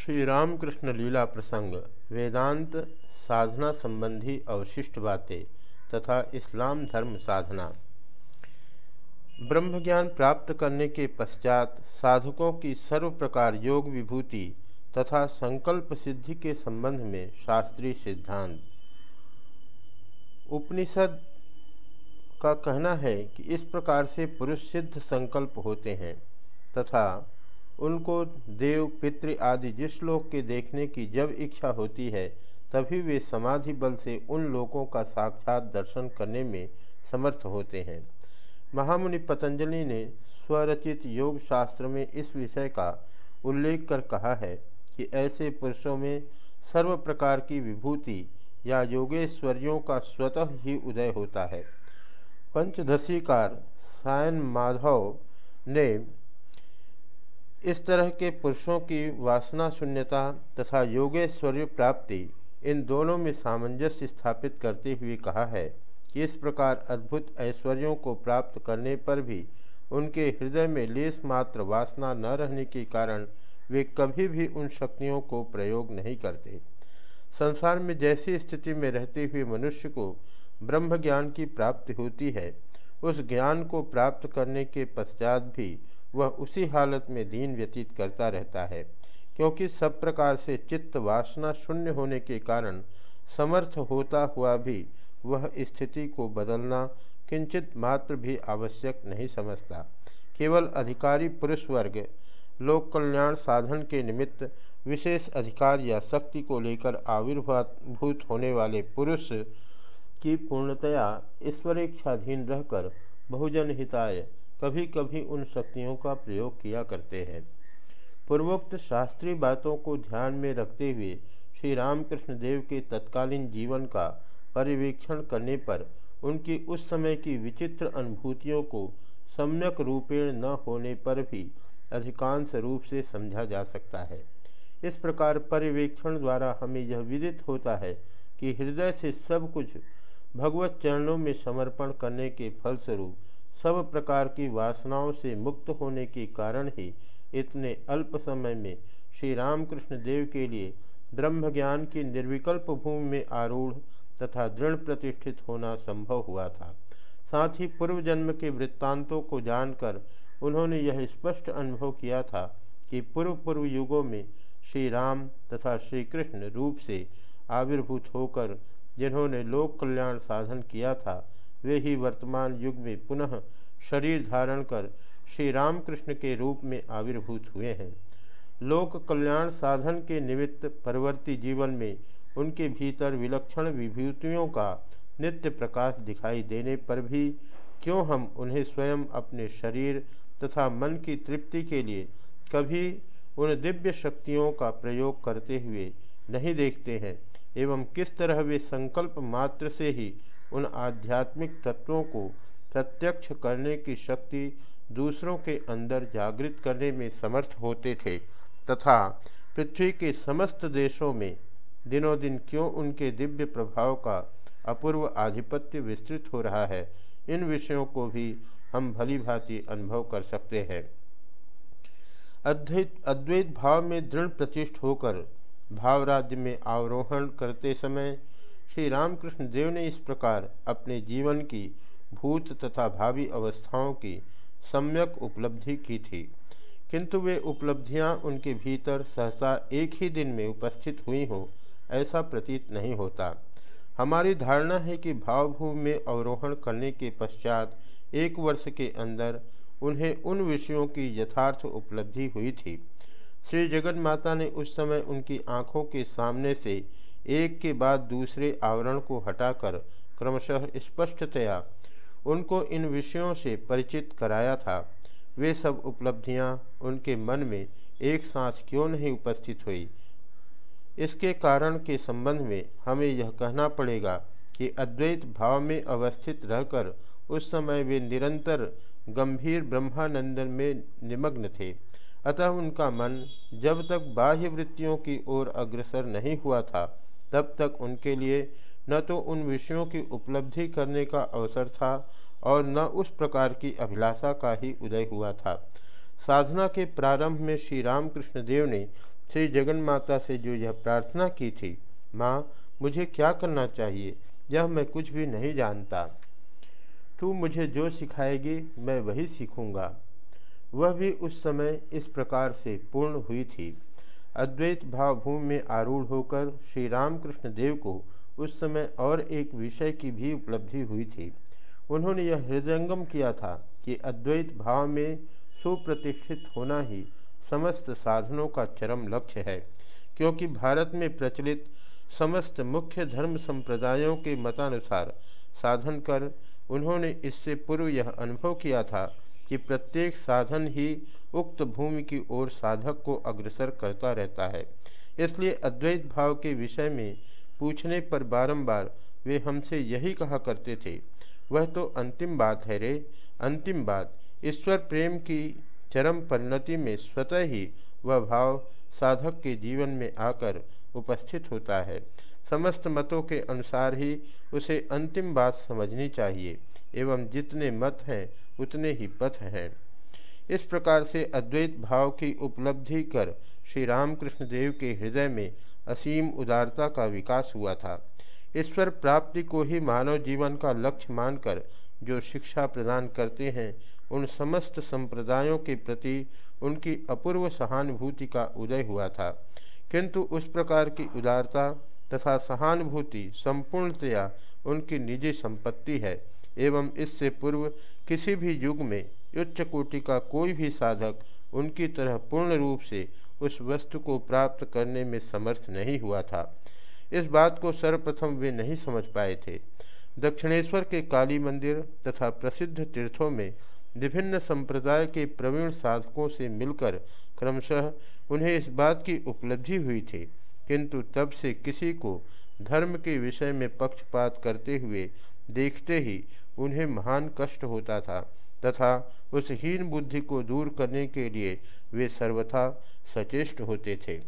श्री रामकृष्ण लीला प्रसंग, वेदांत साधना संबंधी अवशिष्ट बातें तथा इस्लाम धर्म साधना। ब्रह्म ज्ञान प्राप्त करने के पश्चात साधकों की सर्व प्रकार योग विभूति तथा संकल्प सिद्धि के संबंध में शास्त्रीय सिद्धांत। उपनिषद का कहना है कि इस प्रकार से पुरुष सिद्ध संकल्प होते हैं तथा उनको देव, पितृ आदि जिस लोक के देखने की जब इच्छा होती है, तभी वे समाधि बल से उन लोगों का साक्षात दर्शन करने में समर्थ होते हैं। महामुनि पतंजलि ने स्वरचित योग शास्त्र में इस विषय का उल्लेख कर कहा है कि ऐसे पुरुषों में सर्व प्रकार की विभूति या योगेश्वरियों का स्वतः ही उदय होता है। पंचदशीकार सायन माधव ने इस तरह के पुरुषों की वासना, शून्यता तथा योगेश्वर्य प्राप्ति इन दोनों में सामंजस्य स्थापित करते हुए कहा है। कि इस प्रकार अद्भुत ऐश्वर्यों को प्राप्त करने पर भी उनके हृदय में लेस मात्र वासना न रहने के कारण वे कभी भी उन शक्तियों को प्रयोग नहीं करते। संसार में जैसी स्थिति में रहते हुए मनुष्य को ब्रह्म ज्ञान की प्राप्ति होती है, उस ज्ञान को प्राप्त करने के पश्चात भी वह उसी हालत में दीन व्यतीत करता रहता है, क्योंकि सब प्रकार से चित्त वासना शून्य होने के कारण समर्थ होता हुआ भी वह स्थिति को बदलना किंचित मात्र भी आवश्यक नहीं समझता। केवल अधिकारी पुरुष वर्ग, लोक कल्याण साधन के निमित्त विशेष अधिकार या शक्ति को लेकर आविर्भूत होने वाले पुरुष की पूर्णतया ईश्वरेच्छाधीन रहकर बहुजन हिताय कभी कभी उन शक्तियों का प्रयोग किया करते हैं। पूर्वोक्त शास्त्रीय बातों को ध्यान में रखते हुए श्री रामकृष्ण देव के तत्कालीन जीवन का परिवीक्षण करने पर उनकी उस समय की विचित्र अनुभूतियों को सम्यक रूपेण न होने पर भी अधिकांश रूप से समझा जा सकता है। इस प्रकार परिवेक्षण द्वारा हमें यह विदित होता है कि हृदय से सब कुछ भगवत चरणों में समर्पण करने के फलस्वरूप सब प्रकार की वासनाओं से मुक्त होने के कारण ही इतने अल्प समय में श्री रामकृष्ण देव के लिए ब्रह्म ज्ञान की निर्विकल्प भूमि में आरूढ़ तथा दृढ़ प्रतिष्ठित होना संभव हुआ था। साथ ही पूर्व जन्म के वृत्तांतों को जानकर उन्होंने यह स्पष्ट अनुभव किया था कि पूर्व पूर्व युगों में श्री राम तथा श्री कृष्ण रूप से आविर्भूत होकर जिन्होंने लोक कल्याण साधन किया था वे ही वर्तमान युग में पुनः शरीर धारण कर श्री रामकृष्ण के रूप में आविर्भूत हुए हैं। लोक कल्याण साधन के निमित्त परवर्ती जीवन में उनके भीतर विलक्षण विभूतियों का नित्य प्रकाश दिखाई देने पर भी क्यों हम उन्हें स्वयं अपने शरीर तथा मन की तृप्ति के लिए कभी उन दिव्य शक्तियों का प्रयोग करते हुए नहीं देखते हैं? एवं किस तरह वे संकल्प मात्र से ही उन आध्यात्मिक तत्वों को प्रत्यक्ष करने की शक्ति दूसरों के अंदर जागृत करने में समर्थ होते थे, तथा पृथ्वी के समस्त देशों में दिनों दिन क्यों उनके दिव्य प्रभाव का अपूर्व आधिपत्य विस्तृत हो रहा है, इन विषयों को भी हम भली भांति अनुभव कर सकते हैं। अद्वैत अद्वैत भाव में दृढ़ प्रतिष्ठ होकर भावराज्य में आवरोहण करते समय श्री रामकृष्ण देव ने इस प्रकार अपने जीवन की भूत तथा भावी अवस्थाओं की सम्यक उपलब्धि की थी। किंतु वे उपलब्धियाँ उनके भीतर सहसा एक ही दिन में उपस्थित हुई हो, ऐसा प्रतीत नहीं होता। हमारी धारणा है कि भावभूमि में अवरोहण करने के पश्चात एक वर्ष के अंदर उन्हें उन विषयों की यथार्थ उपलब्धि हुई थी। श्री जगन माता ने उस समय उनकी आँखों के सामने से एक के बाद दूसरे आवरण को हटाकर क्रमशः स्पष्टतया उनको इन विषयों से परिचित कराया था। वे सब उपलब्धियाँ उनके मन में एक साथ क्यों नहीं उपस्थित हुई? इसके कारण के संबंध में हमें यह कहना पड़ेगा कि अद्वैत भाव में अवस्थित रहकर उस समय वे निरंतर गंभीर ब्रह्मानंदन में निमग्न थे। अतः उनका मन जब तक बाह्य वृत्तियों की ओर अग्रसर नहीं हुआ था तब तक उनके लिए न तो उन विषयों की उपलब्धि करने का अवसर था और न उस प्रकार की अभिलाषा का ही उदय हुआ था। साधना के प्रारंभ में श्री रामकृष्ण देव ने श्री जगन माता से जो यह प्रार्थना की थी, माँ, मुझे क्या करना चाहिए? यह मैं कुछ भी नहीं जानता। तू मुझे जो सिखाएगी, मैं वही सीखूँगा। वह भी उस समय इस प्रकार से पूर्ण हुई थी। अद्वैत भावभूमि में आरूढ़ होकर श्री रामकृष्ण देव को उस समय और एक विषय की भी उपलब्धि हुई थी। उन्होंने यह हृदयंगम किया था कि अद्वैत भाव में सुप्रतिष्ठित होना ही समस्त साधनों का चरम लक्ष्य है, क्योंकि भारत में प्रचलित समस्त मुख्य धर्म संप्रदायों के मतानुसार साधन कर उन्होंने इससे पूर्व यह अनुभव किया था कि प्रत्येक साधन ही उक्त भूमि की ओर साधक को अग्रसर करता रहता है। इसलिए अद्वैत भाव के विषय में पूछने पर बारंबार वे हमसे यही कहा करते थे, वह तो अंतिम बात है रे, अंतिम बात। ईश्वर प्रेम की चरम परिणति में स्वतः ही वह भाव साधक के जीवन में आकर उपस्थित होता है। समस्त मतों के अनुसार ही उसे अंतिम बात समझनी चाहिए। एवं जितने मत हैं, उतने ही पथ हैं। इस प्रकार से अद्वैत भाव की उपलब्धि कर श्री रामकृष्ण देव के हृदय में असीम उदारता का विकास हुआ था। ईश्वर प्राप्ति को ही मानव जीवन का लक्ष्य मानकर जो शिक्षा प्रदान करते हैं, उन समस्त संप्रदायों के प्रति उनकी अपूर्व सहानुभूति का उदय हुआ था। किंतु उस प्रकार की उदारता तथा सहानुभूति संपूर्णतया उनकी निजी संपत्ति है। एवं इससे पूर्व किसी भी युग में उच्च कोटि का कोई भी साधक उनकी तरह पूर्ण रूप से उस वस्तु को प्राप्त करने में समर्थ नहीं हुआ था। इस बात को सर्वप्रथम वे नहीं समझ पाए थे। दक्षिणेश्वर के काली मंदिर तथा प्रसिद्ध तीर्थों में विभिन्न संप्रदाय के प्रवीण साधकों से मिलकर क्रमशः उन्हें इस बात की उपलब्धि हुई थी। किंतु तब से किसी को धर्म के विषय में पक्षपात करते हुए देखते ही उन्हें महान कष्ट होता था तथा उस हीन बुद्धि को दूर करने के लिए वे सर्वथा सचेष्ट होते थे।